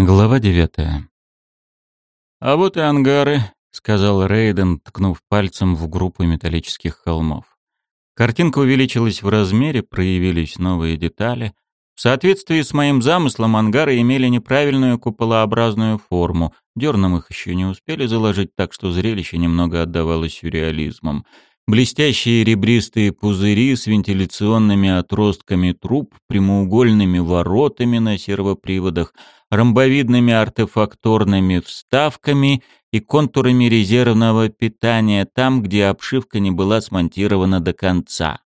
Глава девятая. «А вот и ангары», — сказал Рейден, ткнув пальцем в группу металлических холмов. Картинка увеличилась в размере, проявились новые детали. В соответствии с моим замыслом ангары имели неправильную куполообразную форму. Дерном их еще не успели заложить, так что зрелище немного отдавалось сюрреализмом. Блестящие ребристые пузыри с вентиляционными отростками труб, прямоугольными воротами на сервоприводах — ромбовидными артефакторными вставками и контурами резервного питания там, где обшивка не была смонтирована до конца.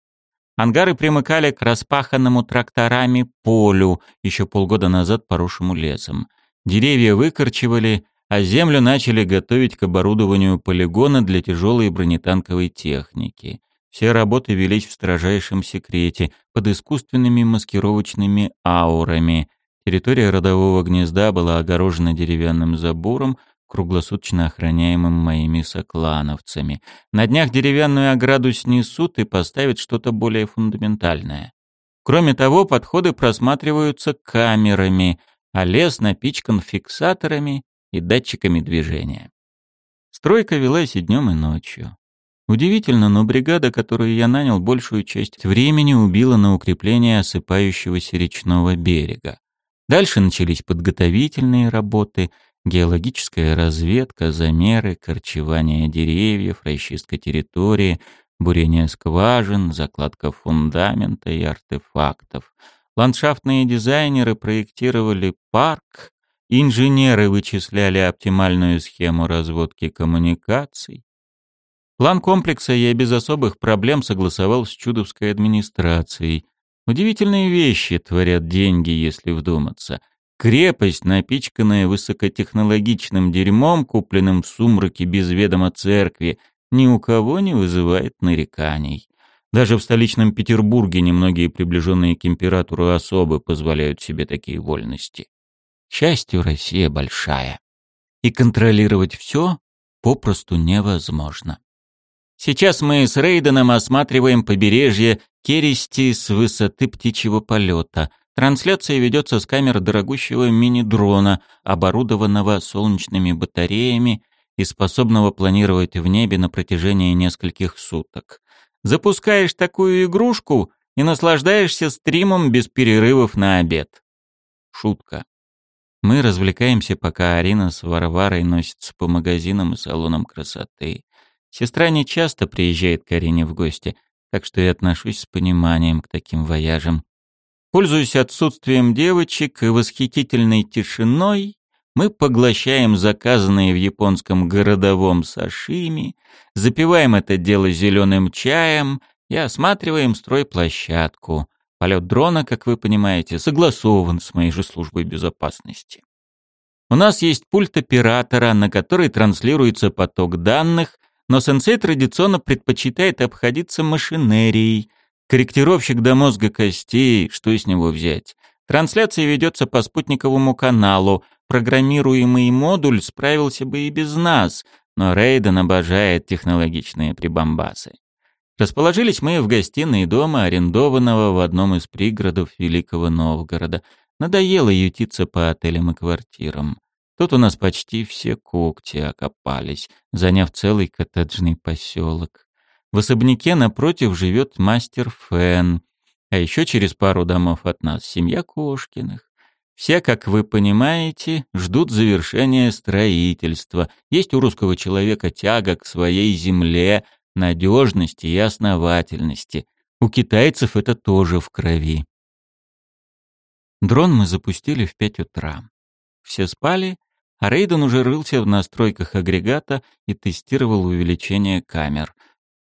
Ангары примыкали к распаханному тракторами полю, еще полгода назад поросшему лесом. Деревья выкорчевали, а землю начали готовить к оборудованию полигона для тяжелой бронетанковой техники. Все работы велись в строжайшем секрете, под искусственными маскировочными аурами – Территория родового гнезда была огорожена деревянным забором, круглосуточно охраняемым моими соклановцами. На днях деревянную ограду снесут и поставят что-то более фундаментальное. Кроме того, подходы просматриваются камерами, а лес напичкан фиксаторами и датчиками движения. Стройка велась и днем, и ночью. Удивительно, но бригада, которую я нанял, большую часть времени убила на укрепление осыпающегося речного берега. Дальше начались подготовительные работы, геологическая разведка, замеры, корчевание деревьев, расчистка территории, бурение скважин, закладка фундамента и артефактов. Ландшафтные дизайнеры проектировали парк, инженеры вычисляли оптимальную схему разводки коммуникаций. План комплекса я без особых проблем согласовал с Чудовской администрацией, Удивительные вещи творят деньги, если вдуматься. Крепость, напичканная высокотехнологичным дерьмом, купленным в сумраке без ведома церкви, ни у кого не вызывает нареканий. Даже в столичном Петербурге немногие приближенные к императору особы позволяют себе такие вольности. К счастью, Россия большая. И контролировать все попросту невозможно. Сейчас мы с Рейденом осматриваем побережье Керести с высоты птичьего полета. Трансляция ведется с камер дорогущего мини-дрона, оборудованного солнечными батареями и способного планировать в небе на протяжении нескольких суток. Запускаешь такую игрушку и наслаждаешься стримом без перерывов на обед. Шутка. Мы развлекаемся, пока Арина с Варварой носится по магазинам и салонам красоты. Сестра не часто приезжает к Арине в гости, так что я отношусь с пониманием к таким вояжам. Пользуясь отсутствием девочек и восхитительной тишиной, мы поглощаем заказанные в японском городовом сашими, запиваем это дело зеленым чаем и осматриваем стройплощадку. Полет дрона, как вы понимаете, согласован с моей же службой безопасности. У нас есть пульт оператора, на который транслируется поток данных, но сенсей традиционно предпочитает обходиться машинерией. Корректировщик до мозга костей, что из него взять? Трансляция ведется по спутниковому каналу. Программируемый модуль справился бы и без нас, но Рейден обожает технологичные прибамбасы. Расположились мы в гостиной дома, арендованного в одном из пригородов Великого Новгорода. Надоело ютиться по отелям и квартирам. Тут у нас почти все когти окопались, заняв целый коттеджный поселок. В особняке напротив живет мастер Фен, а еще через пару домов от нас семья Кошкиных. Все, как вы понимаете, ждут завершения строительства. Есть у русского человека тяга к своей земле, надежности и основательности. У китайцев это тоже в крови. Дрон мы запустили в пять утра. Все спали, а Рейден уже рылся в настройках агрегата и тестировал увеличение камер.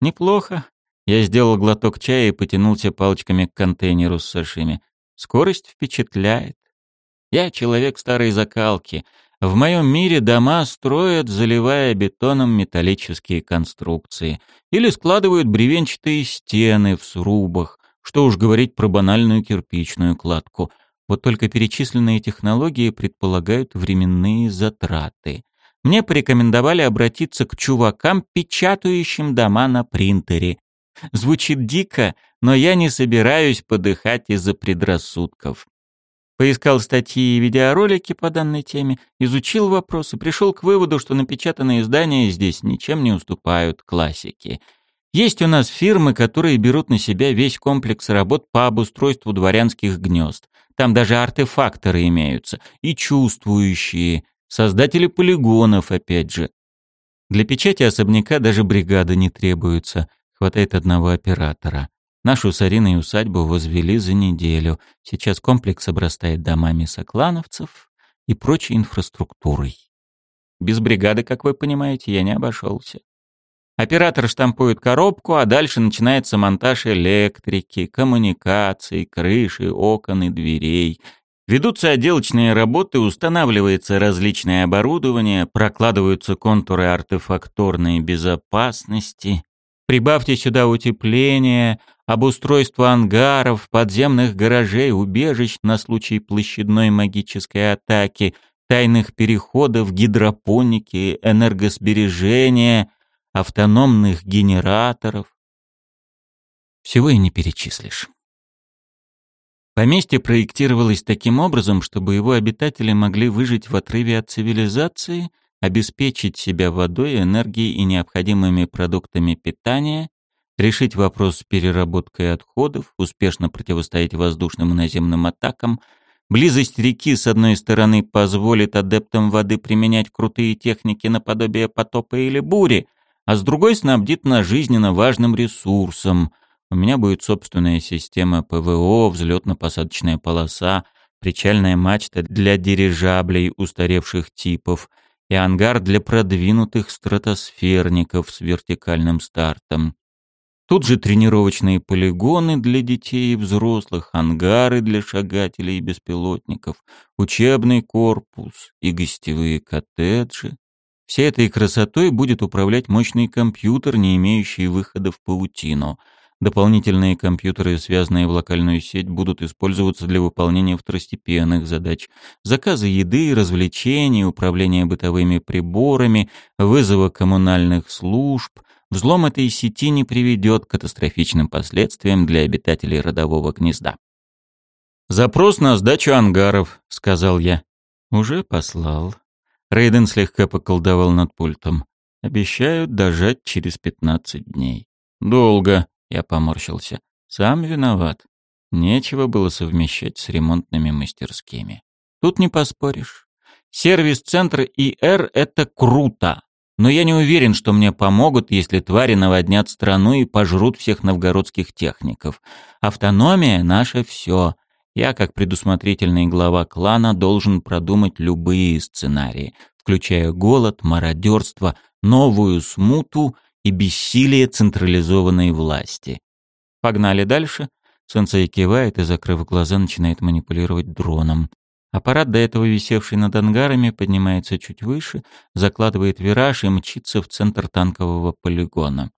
Неплохо. Я сделал глоток чая и потянулся палочками к контейнеру с сашими. Скорость впечатляет. Я человек старой закалки. В моем мире дома строят, заливая бетоном металлические конструкции. Или складывают бревенчатые стены в срубах. Что уж говорить про банальную кирпичную кладку — вот только перечисленные технологии предполагают временные затраты. Мне порекомендовали обратиться к чувакам, печатающим дома на принтере. Звучит дико, но я не собираюсь подыхать из-за предрассудков. Поискал статьи и видеоролики по данной теме, изучил вопросы, пришел к выводу, что напечатанные издания здесь ничем не уступают классике. Есть у нас фирмы, которые берут на себя весь комплекс работ по обустройству дворянских гнезд. Там даже артефакторы имеются, и чувствующие, создатели полигонов, опять же. Для печати особняка даже бригада не требуется, хватает одного оператора. Нашу с Ариной усадьбу возвели за неделю. Сейчас комплекс обрастает домами соклановцев и прочей инфраструктурой. Без бригады, как вы понимаете, я не обошелся. Оператор штампует коробку, а дальше начинается монтаж электрики, коммуникаций, крыши, окон и дверей. Ведутся отделочные работы, устанавливается различное оборудование, прокладываются контуры артефакторной безопасности. Прибавьте сюда утепление, обустройство ангаров, подземных гаражей, убежищ на случай площадной магической атаки, тайных переходов, гидропоники, энергосбережения, автономных генераторов. Всего и не перечислишь. Поместье проектировалось таким образом, чтобы его обитатели могли выжить в отрыве от цивилизации, обеспечить себя водой, энергией и необходимыми продуктами питания, решить вопрос с переработкой отходов, успешно противостоять воздушным и наземным атакам. Близость реки, с одной стороны, позволит адептам воды применять крутые техники наподобие потопа или бури, а с другой снабдит нас жизненно важным ресурсом. У меня будет собственная система ПВО, взлетно-посадочная полоса, причальная мачта для дирижаблей устаревших типов и ангар для продвинутых стратосферников с вертикальным стартом. Тут же тренировочные полигоны для детей и взрослых, ангары для шагателей и беспилотников, учебный корпус и гостевые коттеджи. Всей этой красотой будет управлять мощный компьютер, не имеющий выхода в паутину. Дополнительные компьютеры, связанные в локальную сеть, будут использоваться для выполнения второстепенных задач. Заказа еды и развлечений, управления бытовыми приборами, вызова коммунальных служб — Взлом этой сети не приведет к катастрофичным последствиям для обитателей родового гнезда. «Запрос на сдачу ангаров», — сказал я. «Уже послал». Рейден слегка поколдовал над пультом. «Обещают дожать через пятнадцать дней». «Долго», — я поморщился. «Сам виноват. Нечего было совмещать с ремонтными мастерскими. Тут не поспоришь. Сервис-центр ИР — это круто. Но я не уверен, что мне помогут, если твари наводнят страну и пожрут всех новгородских техников. Автономия — наше все. Я, как предусмотрительный глава клана, должен продумать любые сценарии, включая голод, мародерство, новую смуту и бессилие централизованной власти. Погнали дальше. Сенсей кивает и, закрыв глаза, начинает манипулировать дроном. Аппарат, до этого висевший над ангарами, поднимается чуть выше, закладывает вираж и мчится в центр танкового полигона.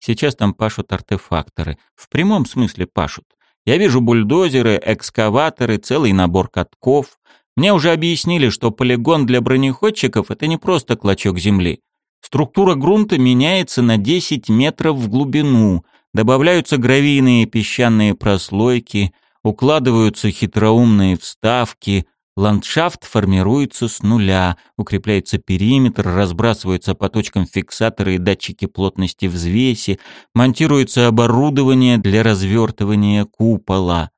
Сейчас там пашут артефакторы. В прямом смысле пашут. Я вижу бульдозеры, экскаваторы, целый набор катков. Мне уже объяснили, что полигон для бронеходчиков — это не просто клочок земли. Структура грунта меняется на 10 метров в глубину, добавляются гравийные песчаные прослойки, укладываются хитроумные вставки, Ландшафт формируется с нуля, укрепляется периметр, разбрасываются по точкам фиксаторы и датчики плотности взвеси, монтируется оборудование для развертывания купола.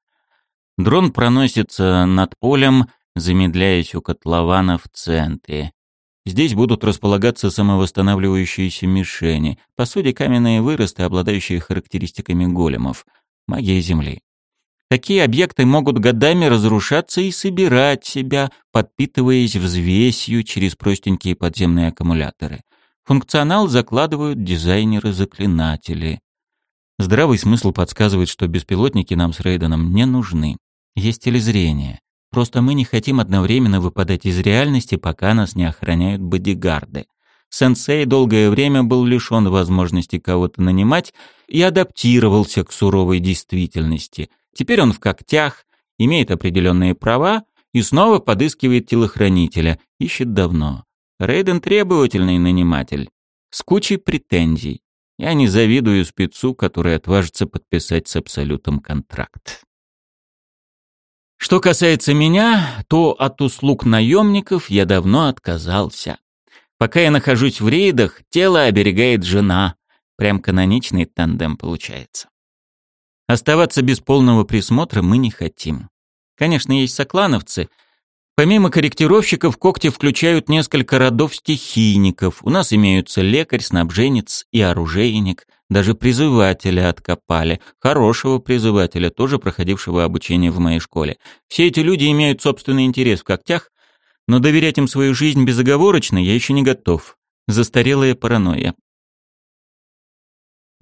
Дрон проносится над полем, замедляясь у котлована в центре. Здесь будут располагаться самовосстанавливающиеся мишени, по сути каменные выросты, обладающие характеристиками големов, магия Земли. Такие объекты могут годами разрушаться и собирать себя, подпитываясь взвесью через простенькие подземные аккумуляторы. Функционал закладывают дизайнеры-заклинатели. Здравый смысл подсказывает, что беспилотники нам с Рейденом не нужны. Есть телезрение. Просто мы не хотим одновременно выпадать из реальности, пока нас не охраняют бодигарды. Сенсей долгое время был лишён возможности кого-то нанимать и адаптировался к суровой действительности – Теперь он в когтях, имеет определенные права и снова подыскивает телохранителя, ищет давно. Рейден требовательный наниматель, с кучей претензий. Я не завидую спецу, который отважится подписать с Абсолютом контракт. Что касается меня, то от услуг наемников я давно отказался. Пока я нахожусь в рейдах, тело оберегает жена. Прям каноничный тандем получается. Оставаться без полного присмотра мы не хотим. Конечно, есть соклановцы. Помимо корректировщиков, когти включают несколько родов стихийников. У нас имеются лекарь, снабженец и оружейник. Даже призывателя откопали. Хорошего призывателя, тоже проходившего обучение в моей школе. Все эти люди имеют собственный интерес в когтях, но доверять им свою жизнь безоговорочно я еще не готов. Застарелая паранойя.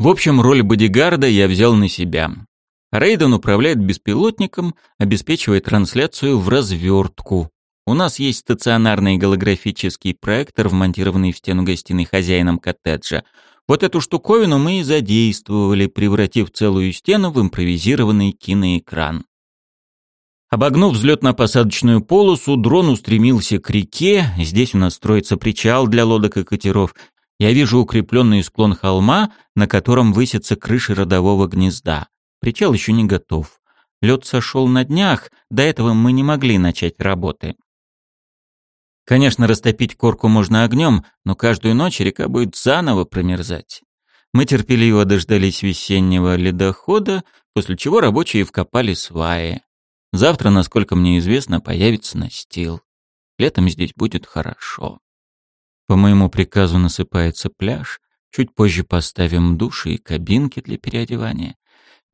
В общем, роль бодигарда я взял на себя. Рейден управляет беспилотником, обеспечивая трансляцию в развертку. У нас есть стационарный голографический проектор, вмонтированный в стену гостиной хозяином коттеджа. Вот эту штуковину мы и задействовали, превратив целую стену в импровизированный киноэкран. Обогнув взлетно-посадочную полосу, дрон устремился к реке. Здесь у нас строится причал для лодок и катеров. Я вижу укрепленный склон холма, на котором высятся крыши родового гнезда. Причал еще не готов. Лед сошел на днях, до этого мы не могли начать работы. Конечно, растопить корку можно огнем, но каждую ночь река будет заново промерзать. Мы терпеливо дождались весеннего ледохода, после чего рабочие вкопали сваи. Завтра, насколько мне известно, появится настил. Летом здесь будет хорошо. По моему приказу насыпается пляж, чуть позже поставим души и кабинки для переодевания.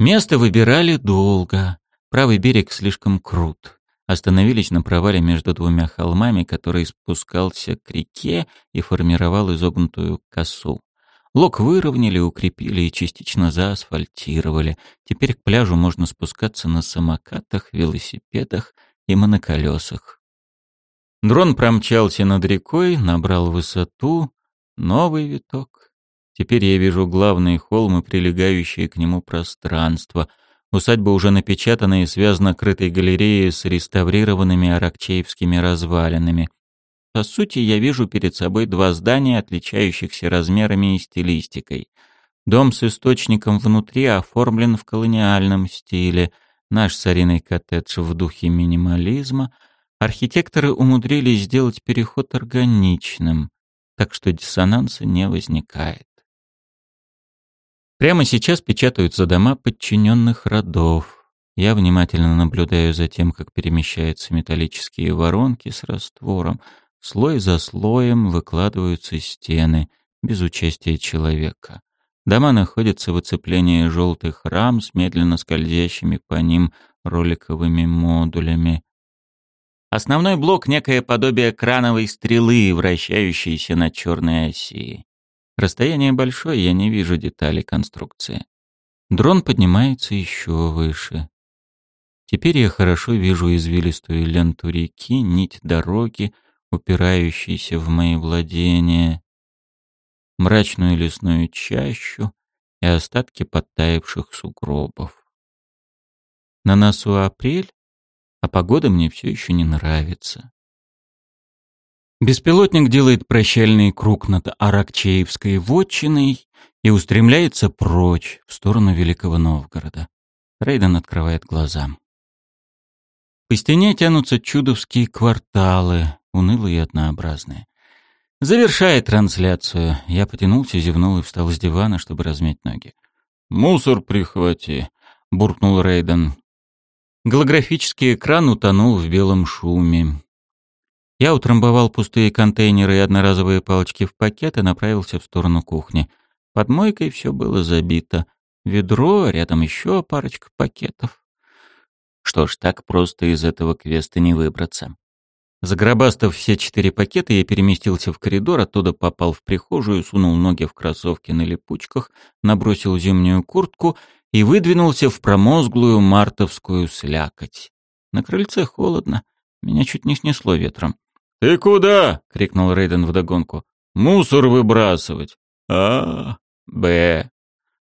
Место выбирали долго. Правый берег слишком крут остановились на провале между двумя холмами, который спускался к реке и формировал изогнутую косу. Лог выровняли, укрепили и частично заасфальтировали. Теперь к пляжу можно спускаться на самокатах, велосипедах и моноколесах. Дрон промчался над рекой, набрал высоту. Новый виток. Теперь я вижу главный холм и прилегающее к нему пространство — Усадьба уже напечатана и связана крытой галереей с реставрированными аракчеевскими развалинами. По сути, я вижу перед собой два здания, отличающихся размерами и стилистикой. Дом с источником внутри оформлен в колониальном стиле, наш старинный коттедж в духе минимализма. Архитекторы умудрились сделать переход органичным, так что диссонанса не возникает. Прямо сейчас печатаются дома подчиненных родов. Я внимательно наблюдаю за тем, как перемещаются металлические воронки с раствором. Слой за слоем выкладываются стены, без участия человека. Дома находятся в оцеплении желтых рам с медленно скользящими по ним роликовыми модулями. Основной блок — некое подобие крановой стрелы, вращающейся на черной оси. Расстояние большое, я не вижу деталей конструкции. Дрон поднимается еще выше. Теперь я хорошо вижу извилистую ленту реки, нить дороги, упирающейся в мои владения, мрачную лесную чащу и остатки подтаявших сугробов. На носу апрель, а погода мне все еще не нравится. Беспилотник делает прощальный круг над Аракчеевской вотчиной и устремляется прочь, в сторону Великого Новгорода. Рейден открывает глаза. По стене тянутся чудовские кварталы, унылые и однообразные. Завершая трансляцию, я потянулся, зевнул и встал с дивана, чтобы размять ноги. «Мусор прихвати», — буркнул Рейден. Голографический экран утонул в белом шуме. Я утрамбовал пустые контейнеры и одноразовые палочки в пакет и направился в сторону кухни. Под мойкой все было забито. Ведро, рядом еще парочка пакетов. Что ж, так просто из этого квеста не выбраться. Загробастав все четыре пакета, я переместился в коридор, оттуда попал в прихожую, сунул ноги в кроссовки на липучках, набросил зимнюю куртку и выдвинулся в промозглую мартовскую слякоть. На крыльце холодно, меня чуть не снесло ветром. «Ты куда?» — крикнул Рейден вдогонку. «Мусор выбрасывать!» «А, Б.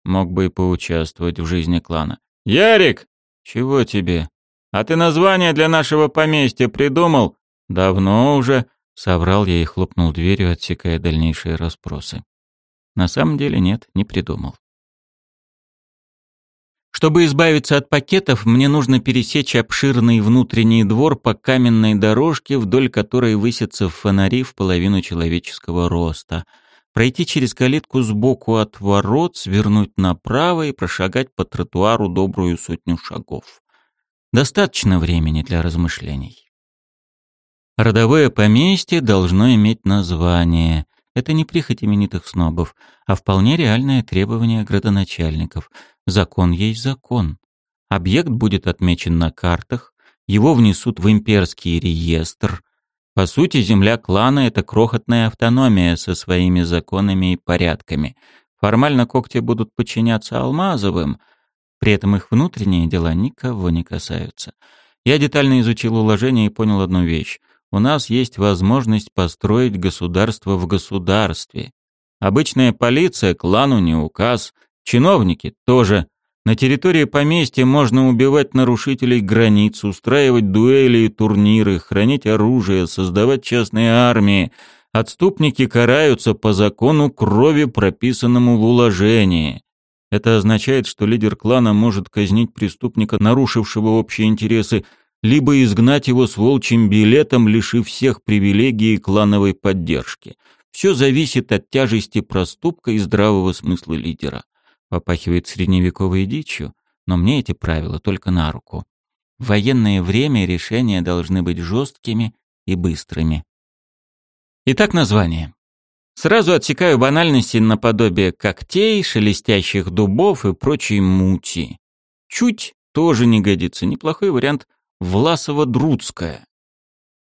Мог бы и поучаствовать в жизни клана. «Ярик!» «Чего тебе?» «А ты название для нашего поместья придумал?» «Давно уже», — соврал я и хлопнул дверью, отсекая дальнейшие расспросы. На самом деле нет, не придумал. Чтобы избавиться от пакетов, мне нужно пересечь обширный внутренний двор по каменной дорожке, вдоль которой высятся фонари в половину человеческого роста. Пройти через калитку сбоку от ворот, свернуть направо и прошагать по тротуару добрую сотню шагов. Достаточно времени для размышлений. Родовое поместье должно иметь название. Это не прихоть именитых снобов, а вполне реальное требование градоначальников. Закон есть закон. Объект будет отмечен на картах, его внесут в имперский реестр. По сути, земля клана — это крохотная автономия со своими законами и порядками. Формально когти будут подчиняться Алмазовым, при этом их внутренние дела никого не касаются. Я детально изучил уложение и понял одну вещь. У нас есть возможность построить государство в государстве. Обычная полиция клану не указ, чиновники тоже. На территории поместья можно убивать нарушителей границ, устраивать дуэли и турниры, хранить оружие, создавать частные армии. Отступники караются по закону крови, прописанному в уложении. Это означает, что лидер клана может казнить преступника, нарушившего общие интересы, либо изгнать его с волчьим билетом, лишив всех привилегий и клановой поддержки. Все зависит от тяжести проступка и здравого смысла лидера. Попахивает средневековой дичью, но мне эти правила только на руку. В военное время решения должны быть жесткими и быстрыми. Итак, название. Сразу отсекаю банальности наподобие когтей, шелестящих дубов и прочей мути. Чуть тоже не годится. Неплохой вариант Власово-Друцкая.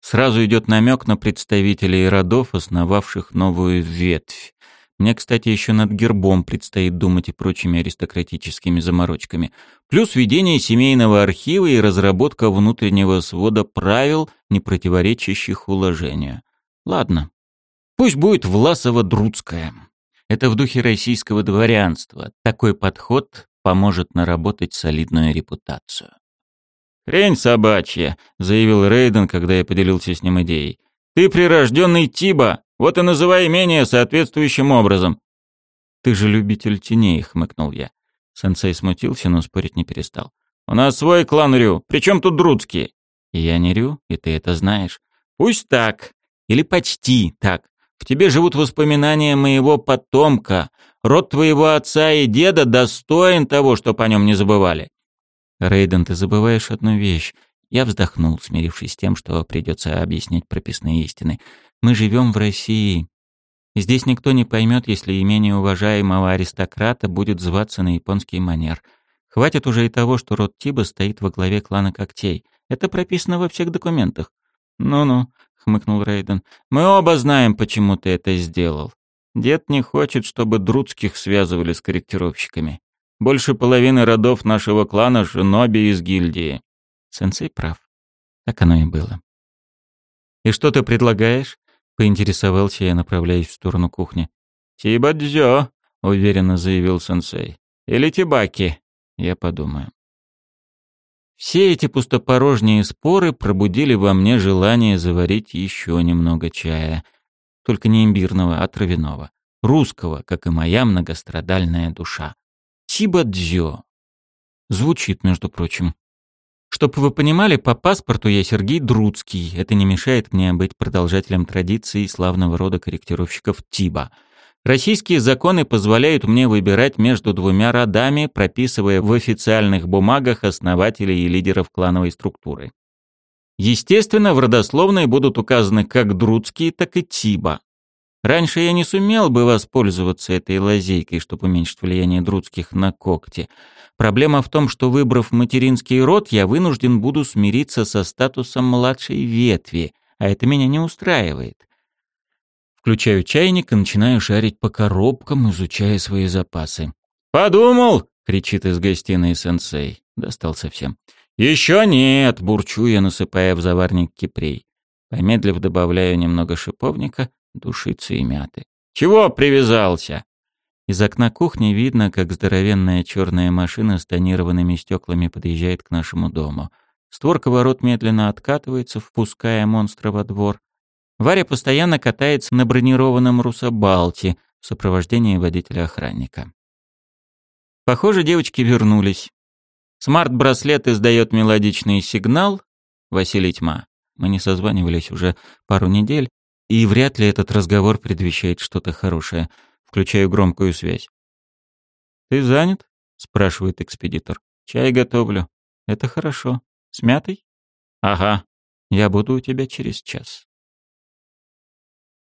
Сразу идет намек на представителей родов, основавших новую ветвь. Мне, кстати, еще над гербом предстоит думать и прочими аристократическими заморочками. Плюс ведение семейного архива и разработка внутреннего свода правил, не противоречащих уложению. Ладно, Пусть будет Власово-Друцкая. Это в духе российского дворянства. Такой подход поможет наработать солидную репутацию. «Хрень собачья», — заявил Рейден, когда я поделился с ним идеей. «Ты прирожденный Тиба, вот и называй имение соответствующим образом». «Ты же любитель теней», — хмыкнул я. Сенсей смутился, но спорить не перестал. «У нас свой клан Рю, причем тут Друцкий?» «Я не Рю, и ты это знаешь». «Пусть так. Или почти так. В тебе живут воспоминания моего потомка. Род твоего отца и деда достоин того, чтоб о нем не забывали. Рейден, ты забываешь одну вещь. Я вздохнул, смирившись с тем, что придется объяснять прописные истины. Мы живем в России. Здесь никто не поймет, если имение уважаемого аристократа будет зваться на японский манер. Хватит уже и того, что род Тиба стоит во главе клана когтей. Это прописано во всех документах. Ну-ну, хмыкнул Рейден. Мы оба знаем, почему ты это сделал. Дед не хочет, чтобы друдских связывали с корректировщиками. Больше половины родов нашего клана шиноби из гильдии. Сенсей прав. Так оно и было. «И что ты предлагаешь?» — поинтересовался я, направляясь в сторону кухни. «Тибадзё», — уверенно заявил сенсей. «Или тибаки». Я подумаю. Все эти пустопорожние споры пробудили во мне желание заварить еще немного чая. Только не имбирного, а травяного. Русского, как и моя многострадальная душа. Тибадзё. Звучит, между прочим. Чтоб вы понимали, по паспорту я Сергей Друцкий. Это не мешает мне быть продолжателем традиции славного рода корректировщиков Тиба — Российские законы позволяют мне выбирать между двумя родами, прописывая в официальных бумагах основателей и лидеров клановой структуры. Естественно, в родословной будут указаны как Друцкие, так и Тиба. Раньше я не сумел бы воспользоваться этой лазейкой, чтобы уменьшить влияние Друцких на когти. Проблема в том, что выбрав материнский род, я вынужден буду смириться со статусом младшей ветви, а это меня не устраивает. Включаю чайник и начинаю шарить по коробкам, изучая свои запасы. «Подумал!» — кричит из гостиной сенсей. Достал совсем. «Еще нет!» — бурчу я, насыпая в заварник кипрей. Помедлив добавляю немного шиповника, душицы и мяты. «Чего привязался?» Из окна кухни видно, как здоровенная черная машина с тонированными стеклами подъезжает к нашему дому. Створка ворот медленно откатывается, впуская монстра во двор. Варя постоянно катается на бронированном русабалте в сопровождении водителя-охранника. Похоже, девочки вернулись. Смарт-браслет издает мелодичный сигнал. Василий Тьма. Мы не созванивались уже пару недель, и вряд ли этот разговор предвещает что-то хорошее. Включаю громкую связь. «Ты занят?» — спрашивает экспедитор. «Чай готовлю». «Это хорошо. С мятой?» «Ага. Я буду у тебя через час».